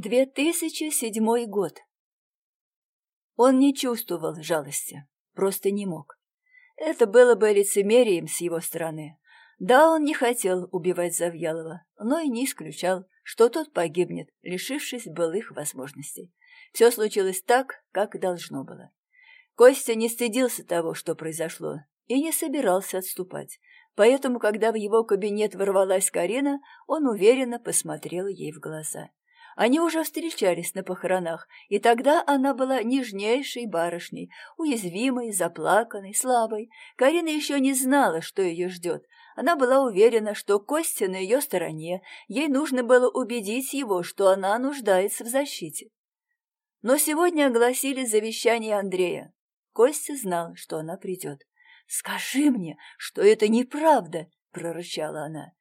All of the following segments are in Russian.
2007 год. Он не чувствовал жалости, просто не мог. Это было бы лицемерием с его стороны. Да, он не хотел убивать Завьялова, но и не исключал, что тот погибнет, лишившись былых возможностей. Все случилось так, как должно было. Костя не стыдился того, что произошло, и не собирался отступать. Поэтому, когда в его кабинет ворвалась Карина, он уверенно посмотрел ей в глаза. Они уже встречались на похоронах, и тогда она была нежнейшей барышней, уязвимой, заплаканной, слабой. Карина еще не знала, что ее ждет. Она была уверена, что Костя на ее стороне, ей нужно было убедить его, что она нуждается в защите. Но сегодня огласили завещание Андрея. Костя знал, что она придет. «Скажи мне, что это неправда!» — прорычала она.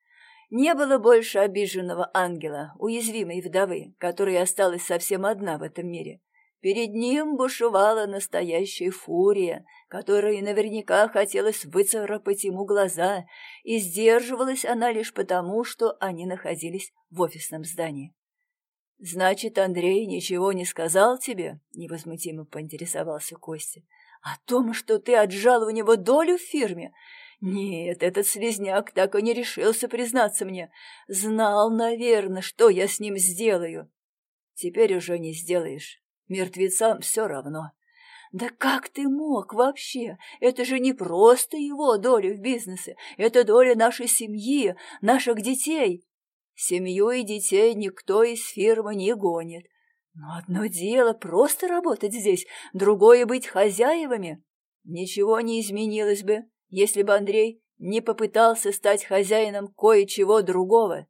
Не было больше обиженного ангела, уязвимой вдовы, которая осталась совсем одна в этом мире. Перед ним бушевала настоящая фурия, которой наверняка хотелось выцарапать ему глаза, и сдерживалась она лишь потому, что они находились в офисном здании. «Значит, Андрей ничего не сказал тебе?» — невозмутимо поинтересовался Костя. «О том, что ты отжал у него долю в фирме? Нет, этот слезняк так и не решился признаться мне. Знал, наверное, что я с ним сделаю. Теперь уже не сделаешь. Мертвецам все равно. Да как ты мог вообще? Это же не просто его доля в бизнесе. Это доля нашей семьи, наших детей. Семью и детей никто из фирмы не гонит. Но одно дело просто работать здесь, другое быть хозяевами. Ничего не изменилось бы, если бы Андрей не попытался стать хозяином кое-чего другого.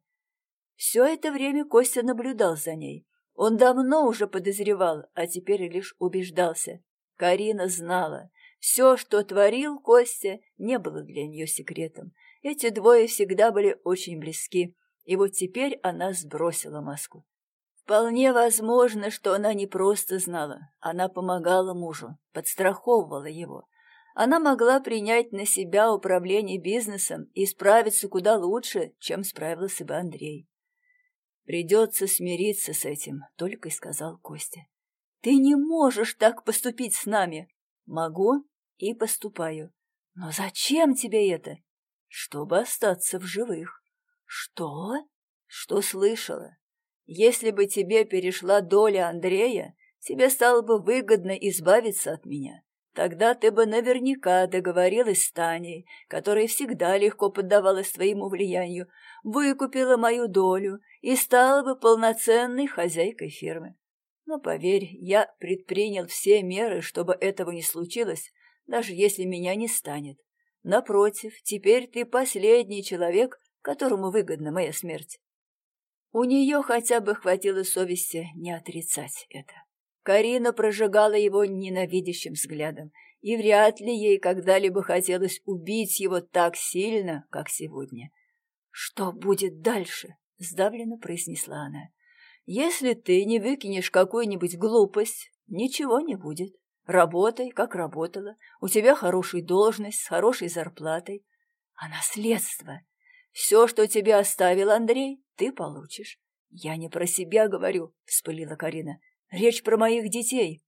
Все это время Костя наблюдал за ней. Он давно уже подозревал, а теперь лишь убеждался. Карина знала. Все, что творил Костя, не было для нее секретом. Эти двое всегда были очень близки, и вот теперь она сбросила маску. Вполне возможно, что она не просто знала, она помогала мужу, подстраховывала его. Она могла принять на себя управление бизнесом и справиться куда лучше, чем справился бы Андрей. «Придется смириться с этим», — только и сказал Костя. «Ты не можешь так поступить с нами». «Могу и поступаю. Но зачем тебе это?» «Чтобы остаться в живых». «Что?» «Что слышала? Если бы тебе перешла доля Андрея, тебе стало бы выгодно избавиться от меня. Тогда ты бы наверняка договорилась с Таней, которая всегда легко поддавалась твоему влиянию, выкупила мою долю и стала бы полноценной хозяйкой фирмы. Но, поверь, я предпринял все меры, чтобы этого не случилось, даже если меня не станет. Напротив, теперь ты последний человек, которому выгодна моя смерть. У нее хотя бы хватило совести не отрицать это. Карина прожигала его ненавидящим взглядом, и вряд ли ей когда-либо хотелось убить его так сильно, как сегодня. «Что будет дальше?» — сдавленно произнесла она. «Если ты не выкинешь какую-нибудь глупость, ничего не будет. Работай, как работала. У тебя хорошая должность с хорошей зарплатой. А наследство? Все, что тебе оставил Андрей, ты получишь. Я не про себя говорю, — вспылила Карина. Речь про моих детей.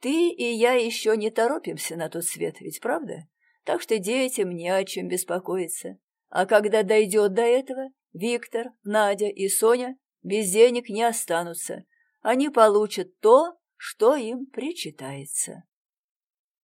Ты и я еще не торопимся на тот свет, ведь правда? Так что детям не о чем беспокоиться. А когда дойдет до этого, Виктор, Надя и Соня без денег не останутся. Они получат то, что им причитается.